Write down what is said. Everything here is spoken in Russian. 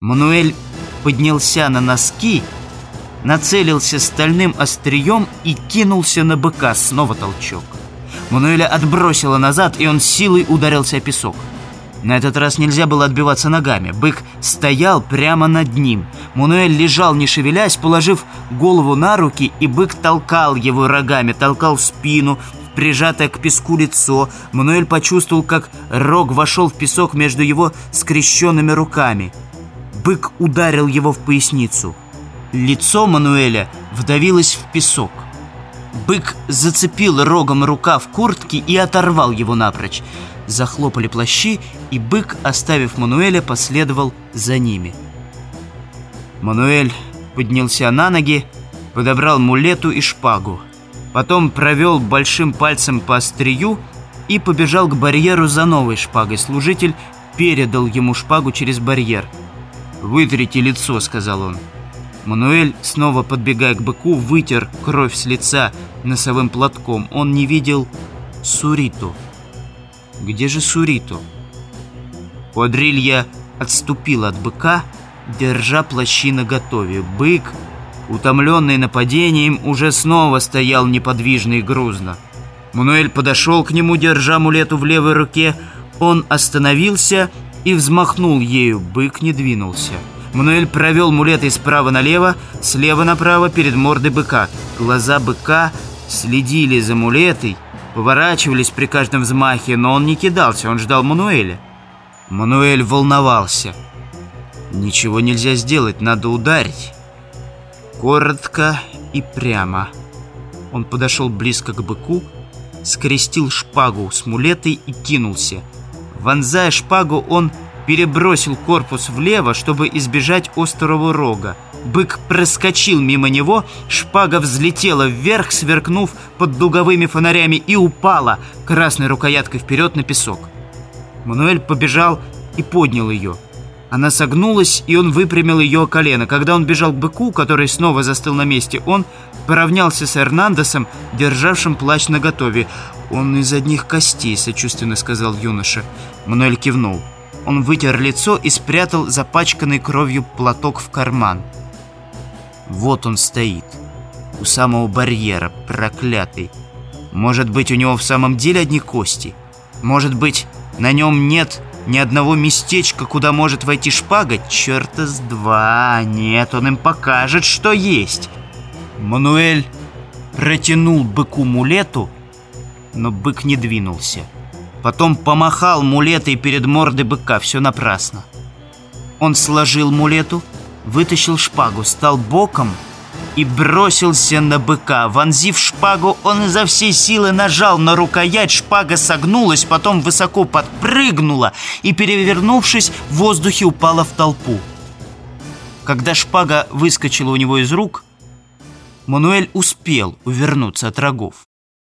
Мануэль поднялся на носки, нацелился стальным острием и кинулся на быка. Снова толчок. Мануэля отбросило назад, и он силой ударился о песок. На этот раз нельзя было отбиваться ногами. Бык стоял прямо над ним. Мануэль лежал, не шевелясь, положив голову на руки, и бык толкал его рогами, толкал спину, прижатое к песку лицо. Мануэль почувствовал, как рог вошел в песок между его скрещенными руками. Бык ударил его в поясницу. Лицо Мануэля вдавилось в песок. Бык зацепил рогом рукав куртки и оторвал его напрочь. Захлопали плащи, и бык, оставив Мануэля, последовал за ними. Мануэль поднялся на ноги, подобрал мулету и шпагу. Потом провел большим пальцем по острию и побежал к барьеру за новой шпагой. Служитель передал ему шпагу через барьер. «Вытрите лицо», — сказал он. Мануэль, снова подбегая к быку, вытер кровь с лица носовым платком. Он не видел Суриту. Где же Суриту? Квадрилья отступил от быка, держа плащи наготове. Бык, утомленный нападением, уже снова стоял неподвижно и грузно. Мануэль подошел к нему, держа мулету в левой руке. Он остановился и взмахнул ею. Бык не двинулся. Мануэль провел мулетой справа налево, слева направо перед мордой быка. Глаза быка следили за мулетой, поворачивались при каждом взмахе, но он не кидался, он ждал Мануэля. Мануэль волновался. Ничего нельзя сделать, надо ударить. Коротко и прямо. Он подошел близко к быку, скрестил шпагу с мулетой и кинулся. Вонзая шпагу, он перебросил корпус влево, чтобы избежать острого рога. Бык проскочил мимо него, шпага взлетела вверх, сверкнув под дуговыми фонарями и упала красной рукояткой вперед на песок. Мануэль побежал и поднял ее. Она согнулась, и он выпрямил ее колено. Когда он бежал к быку, который снова застыл на месте, он поравнялся с Эрнандесом, державшим плащ наготове. «Он из одних костей», — сочувственно сказал юноша. Мануэль кивнул. Он вытер лицо и спрятал запачканный кровью платок в карман. Вот он стоит, у самого барьера, проклятый. Может быть, у него в самом деле одни кости? Может быть, на нем нет ни одного местечка, куда может войти шпага? Черта с два! Нет, он им покажет, что есть. Мануэль протянул быку мулету, но бык не двинулся. Потом помахал мулетой перед мордой быка. Все напрасно. Он сложил мулету, вытащил шпагу, стал боком и бросился на быка. Вонзив шпагу, он изо всей силы нажал на рукоять, шпага согнулась, потом высоко подпрыгнула и, перевернувшись, в воздухе упала в толпу. Когда шпага выскочила у него из рук, Мануэль успел увернуться от рогов.